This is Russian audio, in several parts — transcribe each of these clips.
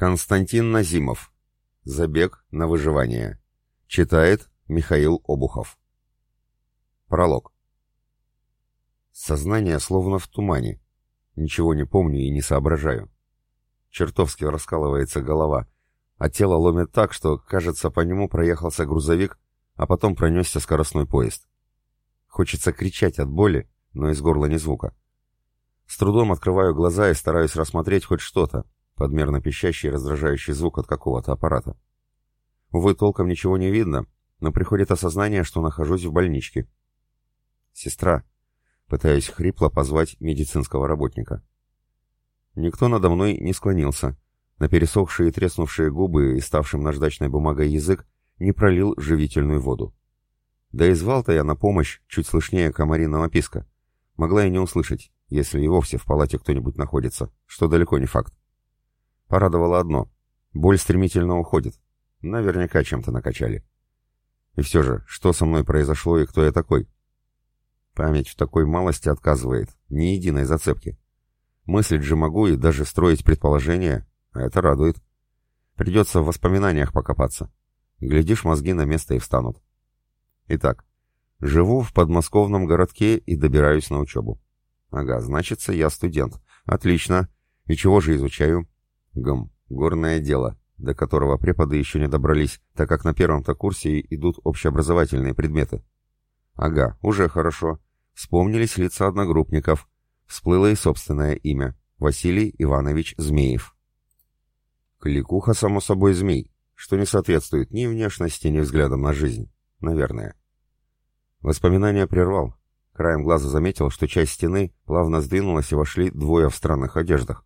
Константин Назимов. Забег на выживание. Читает Михаил Обухов. Пролог. Сознание словно в тумане. Ничего не помню и не соображаю. Чертовски раскалывается голова, а тело ломит так, что, кажется, по нему проехался грузовик, а потом пронесся скоростной поезд. Хочется кричать от боли, но из горла ни звука. С трудом открываю глаза и стараюсь рассмотреть хоть что-то, подмерно пищащий раздражающий звук от какого-то аппарата. Увы, толком ничего не видно, но приходит осознание, что нахожусь в больничке. «Сестра», пытаясь хрипло позвать медицинского работника. Никто надо мной не склонился. На пересохшие и треснувшие губы и ставшим наждачной бумагой язык не пролил живительную воду. Да и звал-то я на помощь чуть слышнее комариного писка. Могла и не услышать, если и вовсе в палате кто-нибудь находится, что далеко не факт. Порадовало одно. Боль стремительно уходит. Наверняка чем-то накачали. И все же, что со мной произошло и кто я такой? Память в такой малости отказывает, ни единой зацепки. Мыслить же могу и даже строить предположения, а это радует. Придется в воспоминаниях покопаться. Глядишь, мозги на место и встанут. Итак, живу в подмосковном городке и добираюсь на учебу. Ага, значится, я студент. Отлично. И чего же изучаю? Гм, горное дело, до которого преподы еще не добрались, так как на первом-то курсе идут общеобразовательные предметы. Ага, уже хорошо. Вспомнились лица одногруппников. Всплыло и собственное имя. Василий Иванович Змеев. Кликуха, само собой, змей, что не соответствует ни внешности, ни взглядам на жизнь. Наверное. Воспоминания прервал. Краем глаза заметил, что часть стены плавно сдвинулась и вошли двое в странных одеждах.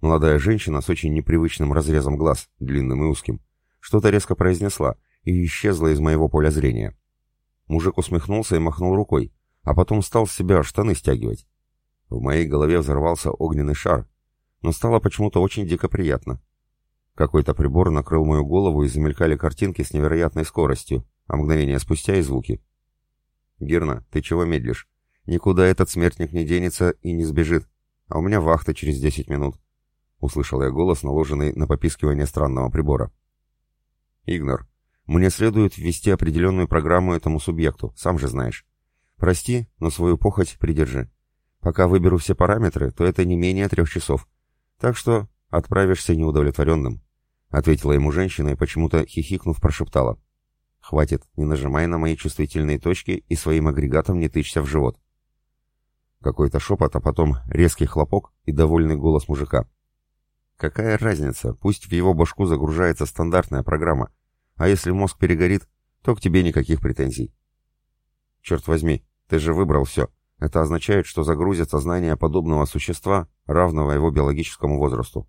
Молодая женщина с очень непривычным разрезом глаз, длинным и узким, что-то резко произнесла и исчезла из моего поля зрения. Мужик усмехнулся и махнул рукой, а потом стал с себя штаны стягивать. В моей голове взорвался огненный шар, но стало почему-то очень дико приятно. Какой-то прибор накрыл мою голову и замелькали картинки с невероятной скоростью, а мгновение спустя и звуки. «Гирна, ты чего медлишь? Никуда этот смертник не денется и не сбежит, а у меня вахта через десять минут». — услышал я голос, наложенный на попискивание странного прибора. «Игнор, мне следует ввести определенную программу этому субъекту, сам же знаешь. Прости, но свою похоть придержи. Пока выберу все параметры, то это не менее трех часов. Так что отправишься неудовлетворенным», — ответила ему женщина и почему-то, хихикнув, прошептала. «Хватит, не нажимай на мои чувствительные точки и своим агрегатом не тычься в живот». Какой-то шепот, а потом резкий хлопок и довольный голос мужика. Какая разница, пусть в его башку загружается стандартная программа, а если мозг перегорит, то к тебе никаких претензий. Черт возьми, ты же выбрал все. Это означает, что загрузят сознание подобного существа, равного его биологическому возрасту.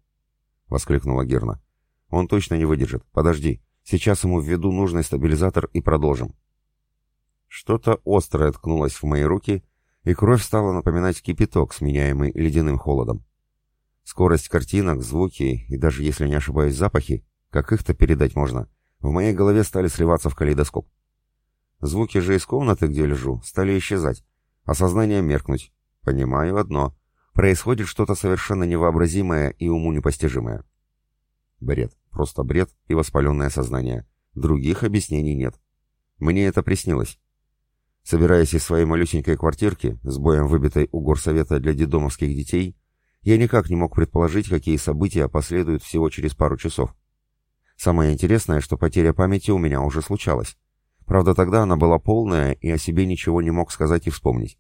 Воскликнула Герна. Он точно не выдержит. Подожди. Сейчас ему введу нужный стабилизатор и продолжим. Что-то острое ткнулось в мои руки, и кровь стала напоминать кипяток, сменяемый ледяным холодом. Скорость картинок, звуки и даже, если не ошибаюсь, запахи, как их-то передать можно, в моей голове стали сливаться в калейдоскоп. Звуки же из комнаты, где лежу, стали исчезать, а сознание меркнуть. Понимаю одно. Происходит что-то совершенно невообразимое и уму непостижимое. Бред. Просто бред и воспаленное сознание. Других объяснений нет. Мне это приснилось. Собираясь из своей малюсенькой квартирки, с боем выбитой у горсовета для детдомовских детей, я никак не мог предположить, какие события последуют всего через пару часов. Самое интересное, что потеря памяти у меня уже случалась. Правда, тогда она была полная, и о себе ничего не мог сказать и вспомнить.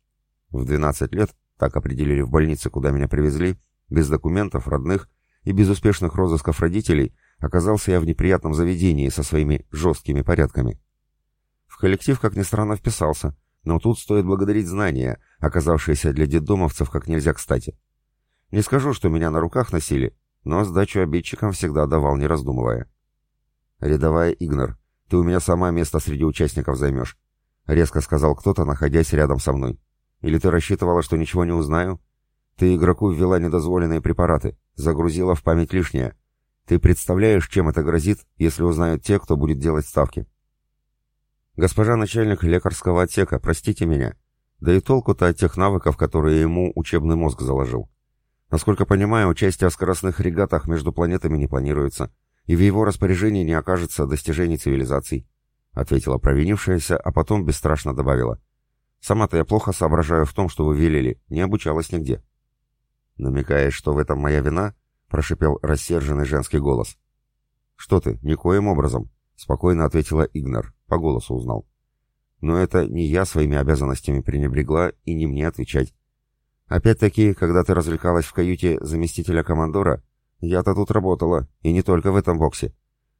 В 12 лет, так определили в больнице, куда меня привезли, без документов, родных и безуспешных розысков родителей, оказался я в неприятном заведении со своими жесткими порядками. В коллектив, как ни странно, вписался, но тут стоит благодарить знания, оказавшиеся для детдомовцев как нельзя кстати. Не скажу, что меня на руках носили, но сдачу обидчикам всегда давал, не раздумывая. «Рядовая Игнор, ты у меня сама место среди участников займешь», — резко сказал кто-то, находясь рядом со мной. «Или ты рассчитывала, что ничего не узнаю? Ты игроку ввела недозволенные препараты, загрузила в память лишнее. Ты представляешь, чем это грозит, если узнают те, кто будет делать ставки?» «Госпожа начальник лекарского отсека, простите меня. Да и толку-то от тех навыков, которые ему учебный мозг заложил. Насколько понимаю, участие в скоростных регатах между планетами не планируется, и в его распоряжении не окажется достижений цивилизаций», — ответила провинившаяся, а потом бесстрашно добавила. «Сама-то я плохо соображаю в том, что вы велели, не обучалась нигде». «Намекаешь, что в этом моя вина?» — прошипел рассерженный женский голос. «Что ты, никоим образом», — спокойно ответила Игнар, по голосу узнал. «Но это не я своими обязанностями пренебрегла, и не мне отвечать. Опять-таки, когда ты развлекалась в каюте заместителя командора, я-то тут работала, и не только в этом боксе.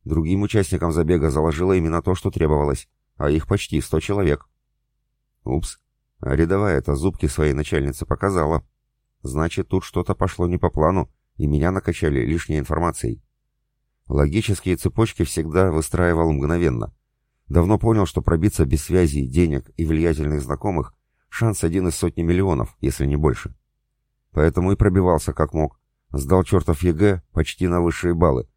Другим участникам забега заложила именно то, что требовалось, а их почти сто человек. Упс, а рядовая это зубки своей начальницы показала. Значит, тут что-то пошло не по плану, и меня накачали лишней информацией. Логические цепочки всегда выстраивал мгновенно. Давно понял, что пробиться без связи, денег и влиятельных знакомых Шанс один из сотни миллионов, если не больше. Поэтому и пробивался как мог. Сдал чертов ЕГЭ почти на высшие баллы.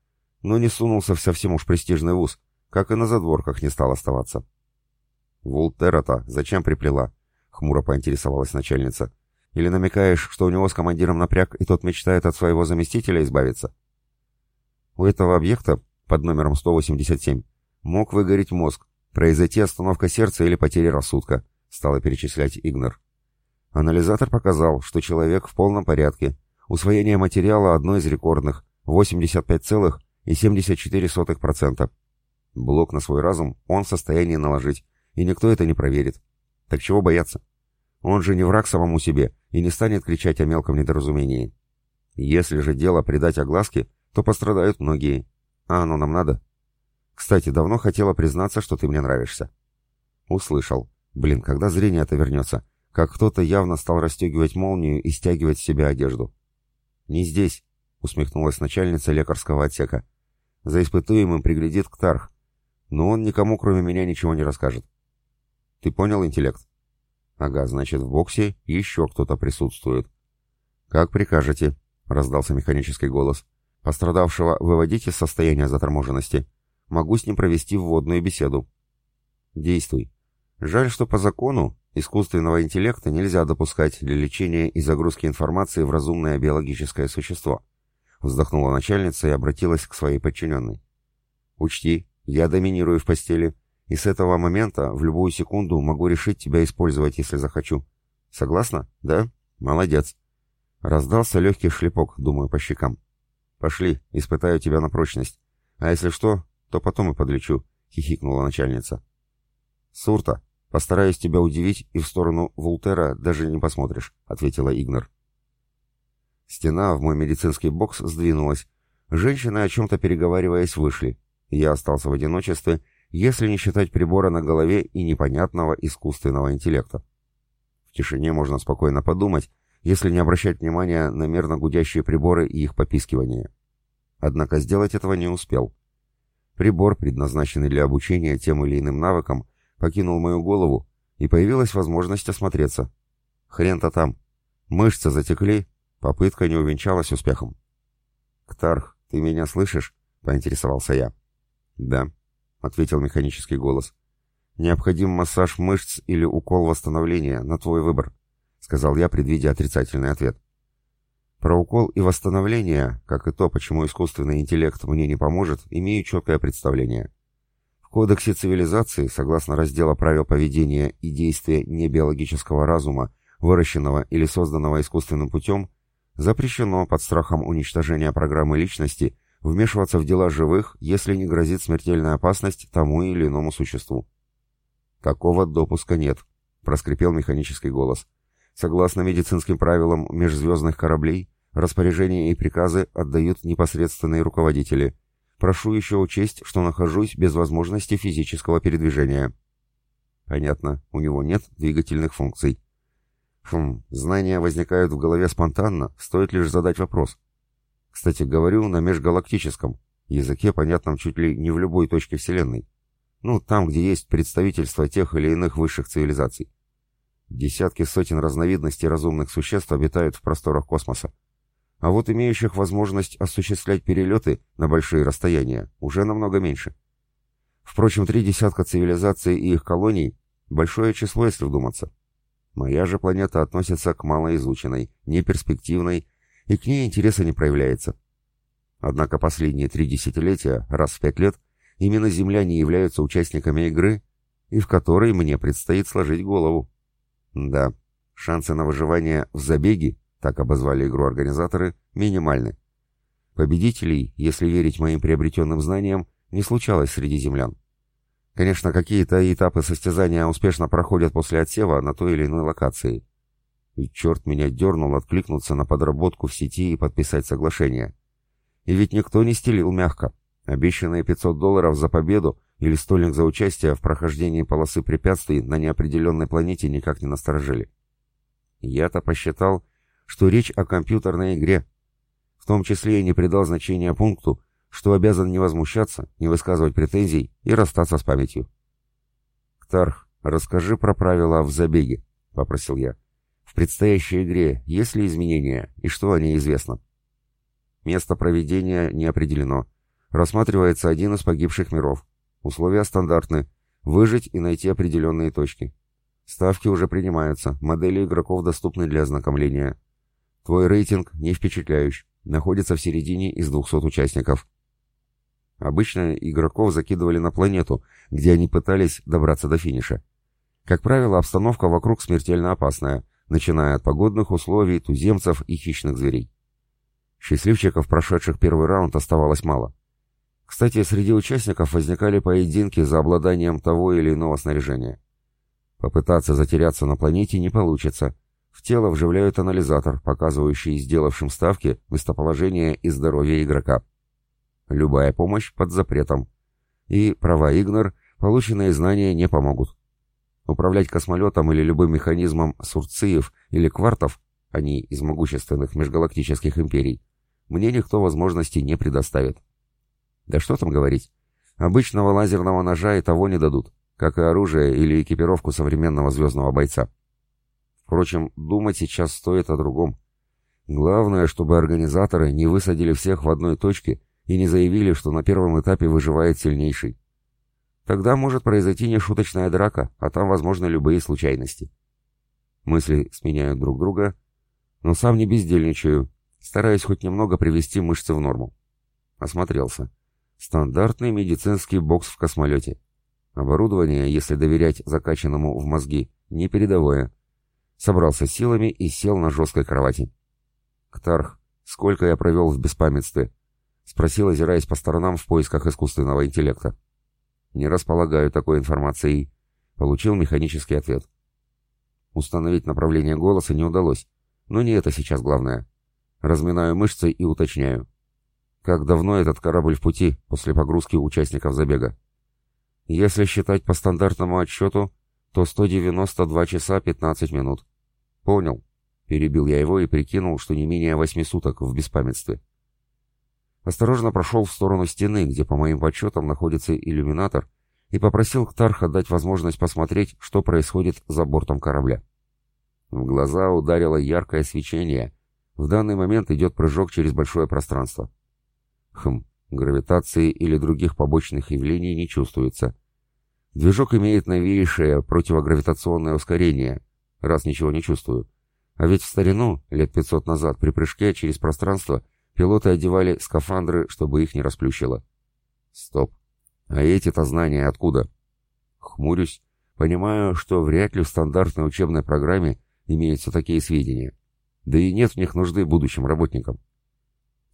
Но не сунулся в совсем уж престижный вуз, как и на задворках не стал оставаться. «Волтера-то зачем приплела?» — хмуро поинтересовалась начальница. «Или намекаешь, что у него с командиром напряг, и тот мечтает от своего заместителя избавиться?» У этого объекта, под номером 187, мог выгореть мозг, произойти остановка сердца или потеря рассудка стала перечислять Игнор. Анализатор показал, что человек в полном порядке. Усвоение материала одно из рекордных – 85,74%. Блок на свой разум он в состоянии наложить, и никто это не проверит. Так чего бояться? Он же не враг самому себе и не станет кричать о мелком недоразумении. Если же дело придать огласке, то пострадают многие. А оно нам надо? Кстати, давно хотела признаться, что ты мне нравишься. Услышал. Блин, когда зрение это вернется? Как кто-то явно стал расстегивать молнию и стягивать с себя одежду. «Не здесь», — усмехнулась начальница лекарского отсека. «За испытуемым приглядит Ктарх, но он никому, кроме меня, ничего не расскажет». «Ты понял интеллект?» «Ага, значит, в боксе еще кто-то присутствует». «Как прикажете», — раздался механический голос. «Пострадавшего выводить из состояния заторможенности. Могу с ним провести вводную беседу». «Действуй», Жаль, что по закону искусственного интеллекта нельзя допускать для лечения и загрузки информации в разумное биологическое существо. Вздохнула начальница и обратилась к своей подчиненной. Учти, я доминирую в постели, и с этого момента в любую секунду могу решить тебя использовать, если захочу. Согласна? Да? Молодец. Раздался легкий шлепок, думаю, по щекам. Пошли, испытаю тебя на прочность. А если что, то потом и подлечу, хихикнула начальница. Сурта, «Постараюсь тебя удивить, и в сторону Вултера даже не посмотришь», — ответила Игнор. Стена в мой медицинский бокс сдвинулась. Женщины, о чем-то переговариваясь, вышли. Я остался в одиночестве, если не считать прибора на голове и непонятного искусственного интеллекта. В тишине можно спокойно подумать, если не обращать внимания на мерно гудящие приборы и их попискивание. Однако сделать этого не успел. Прибор, предназначенный для обучения тем или иным навыкам, покинул мою голову, и появилась возможность осмотреться. Хрен-то там. Мышцы затекли, попытка не увенчалась успехом. «Ктарх, ты меня слышишь?» — поинтересовался я. «Да», — ответил механический голос. «Необходим массаж мышц или укол восстановления, на твой выбор», — сказал я, предвидя отрицательный ответ. Про укол и восстановление, как и то, почему искусственный интеллект мне не поможет, имею четкое представление. Кодексе цивилизации, согласно раздела правил поведения и действия небиологического разума, выращенного или созданного искусственным путем, запрещено под страхом уничтожения программы личности вмешиваться в дела живых, если не грозит смертельная опасность тому или иному существу. «Такого допуска нет», — проскрипел механический голос. «Согласно медицинским правилам межзвездных кораблей, распоряжения и приказы отдают непосредственные руководители, Прошу еще учесть, что нахожусь без возможности физического передвижения. Понятно, у него нет двигательных функций. Хм, знания возникают в голове спонтанно, стоит лишь задать вопрос. Кстати, говорю на межгалактическом, языке, понятном чуть ли не в любой точке Вселенной. Ну, там, где есть представительство тех или иных высших цивилизаций. Десятки сотен разновидностей разумных существ обитают в просторах космоса а вот имеющих возможность осуществлять перелеты на большие расстояния уже намного меньше. Впрочем, три десятка цивилизаций и их колоний – большое число, если вдуматься. Моя же планета относится к малоизученной, неперспективной и к ней интереса не проявляется. Однако последние три десятилетия, раз в пять лет, именно земляне являются участниками игры, и в которой мне предстоит сложить голову. Да, шансы на выживание в забеге, так обозвали игру организаторы, минимальны. Победителей, если верить моим приобретенным знаниям, не случалось среди землян. Конечно, какие-то этапы состязания успешно проходят после отсева на той или иной локации. И черт меня дернул откликнуться на подработку в сети и подписать соглашение. И ведь никто не стелил мягко. Обещанные 500 долларов за победу или стольник за участие в прохождении полосы препятствий на неопределенной планете никак не насторожили. Я-то посчитал, что речь о компьютерной игре. В том числе и не придал значения пункту, что обязан не возмущаться, не высказывать претензий и расстаться с памятью. «Ктарх, расскажи про правила в забеге», — попросил я. «В предстоящей игре есть ли изменения и что о ней известно?» Место проведения не определено. Рассматривается один из погибших миров. Условия стандартны. Выжить и найти определенные точки. Ставки уже принимаются, модели игроков доступны для ознакомления. Твой рейтинг не впечатляющий, находится в середине из 200 участников. Обычно игроков закидывали на планету, где они пытались добраться до финиша. Как правило, обстановка вокруг смертельно опасная, начиная от погодных условий, туземцев и хищных зверей. Счастливчиков, прошедших первый раунд, оставалось мало. Кстати, среди участников возникали поединки за обладанием того или иного снаряжения. Попытаться затеряться на планете не получится. В тело вживляют анализатор, показывающий сделавшим ставки местоположение и здоровье игрока. Любая помощь под запретом. И права Игнор, полученные знания не помогут. Управлять космолетом или любым механизмом Сурциев или Квартов, они из могущественных межгалактических империй, мне никто возможности не предоставит. Да что там говорить. Обычного лазерного ножа и того не дадут, как и оружие или экипировку современного звездного бойца. Впрочем, думать сейчас стоит о другом. Главное, чтобы организаторы не высадили всех в одной точке и не заявили, что на первом этапе выживает сильнейший. Тогда может произойти нешуточная драка, а там возможны любые случайности. Мысли сменяют друг друга, но сам не бездельничаю, стараясь хоть немного привести мышцы в норму. Осмотрелся. Стандартный медицинский бокс в космолете. Оборудование, если доверять закачанному в мозги, не передовое. Собрался силами и сел на жесткой кровати. Ктарх, сколько я провел в беспамятстве, — спросил, озираясь по сторонам в поисках искусственного интеллекта. «Не располагаю такой информацией», — получил механический ответ. Установить направление голоса не удалось, но не это сейчас главное. Разминаю мышцы и уточняю. Как давно этот корабль в пути после погрузки участников забега? Если считать по стандартному отсчету, то 192 часа 15 минут. Понял. Перебил я его и прикинул, что не менее восьми суток в беспамятстве. Осторожно прошел в сторону стены, где, по моим подсчетам, находится иллюминатор, и попросил Ктарха дать возможность посмотреть, что происходит за бортом корабля. В глаза ударило яркое свечение. В данный момент идет прыжок через большое пространство. Хм, гравитации или других побочных явлений не чувствуется. Движок имеет новейшее противогравитационное ускорение, раз ничего не чувствую. А ведь в старину, лет 500 назад, при прыжке через пространство – Пилоты одевали скафандры, чтобы их не расплющило. Стоп. А эти-то знания откуда? Хмурюсь, понимаю, что вряд ли в стандартной учебной программе имеются такие сведения. Да и нет в них нужды будущим работникам.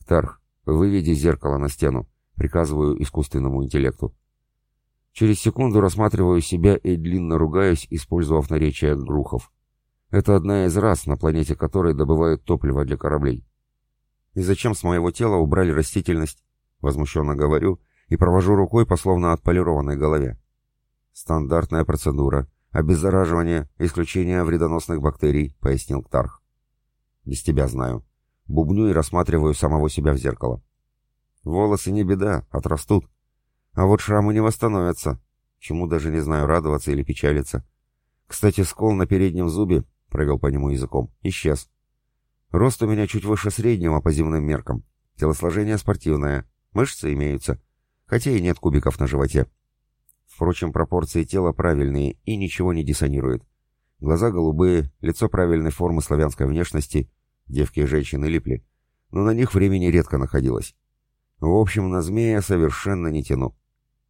Тарх, выведи зеркало на стену, приказываю искусственному интеллекту. Через секунду рассматриваю себя и длинно ругаюсь, использовав наречие грухов. Это одна из рас, на планете которой добывают топливо для кораблей. И зачем с моего тела убрали растительность? Возмущенно говорю и провожу рукой по словно отполированной голове. Стандартная процедура. Обеззараживание, исключение вредоносных бактерий, пояснил Ктарх. Без тебя знаю. Бубню и рассматриваю самого себя в зеркало. Волосы не беда, отрастут. А вот шрамы не восстановятся. Чему даже не знаю, радоваться или печалиться. Кстати, скол на переднем зубе, провел по нему языком, исчез. Рост у меня чуть выше среднего по земным меркам. Телосложение спортивное. Мышцы имеются. Хотя и нет кубиков на животе. Впрочем, пропорции тела правильные и ничего не диссонирует. Глаза голубые, лицо правильной формы славянской внешности. Девки и женщины липли. но на них времени редко находилось. В общем, на змея совершенно не тяну.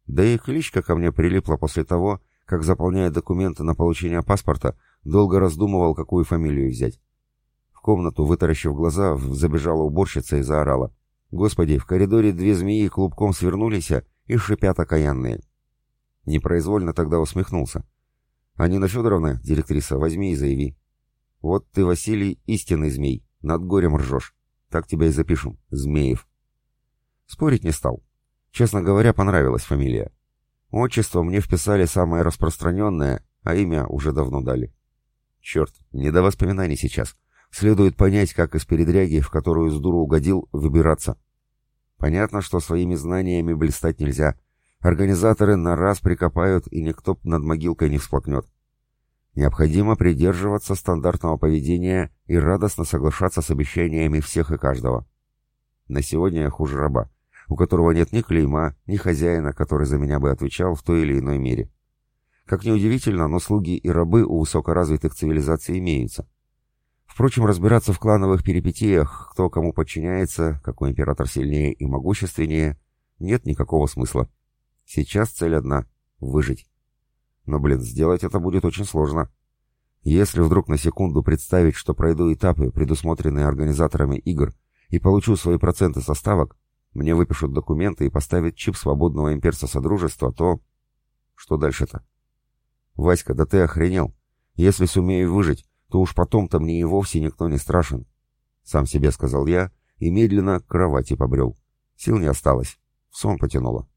Да и кличка ко мне прилипла после того, как, заполняя документы на получение паспорта, долго раздумывал, какую фамилию взять. В комнату, вытаращив глаза, забежала уборщица и заорала. «Господи, в коридоре две змеи клубком свернулись и шипят окаянные». Непроизвольно тогда усмехнулся. «А Нина Федоровна, директриса, возьми и заяви. Вот ты, Василий, истинный змей, над горем ржешь. Так тебя и запишем, Змеев». Спорить не стал. Честно говоря, понравилась фамилия. Отчество мне вписали самое распространенное, а имя уже давно дали. Черт, не до воспоминаний сейчас. Следует понять, как из передряги, в которую с дуру угодил, выбираться. Понятно, что своими знаниями блистать нельзя. Организаторы на раз прикопают, и никто над могилкой не всплакнет. Необходимо придерживаться стандартного поведения и радостно соглашаться с обещаниями всех и каждого. На сегодня я хуже раба у которого нет ни клейма, ни хозяина, который за меня бы отвечал в той или иной мере. Как ни удивительно, но слуги и рабы у высокоразвитых цивилизаций имеются. Впрочем, разбираться в клановых перипетиях, кто кому подчиняется, какой император сильнее и могущественнее, нет никакого смысла. Сейчас цель одна — выжить. Но, блин, сделать это будет очень сложно. Если вдруг на секунду представить, что пройду этапы, предусмотренные организаторами игр, и получу свои проценты составок, мне выпишут документы и поставят чип свободного имперца Содружества, то... Что дальше-то? Васька, да ты охренел. Если сумею выжить, то уж потом-то мне и вовсе никто не страшен. Сам себе сказал я и медленно к кровати побрел. Сил не осталось. Сон потянуло.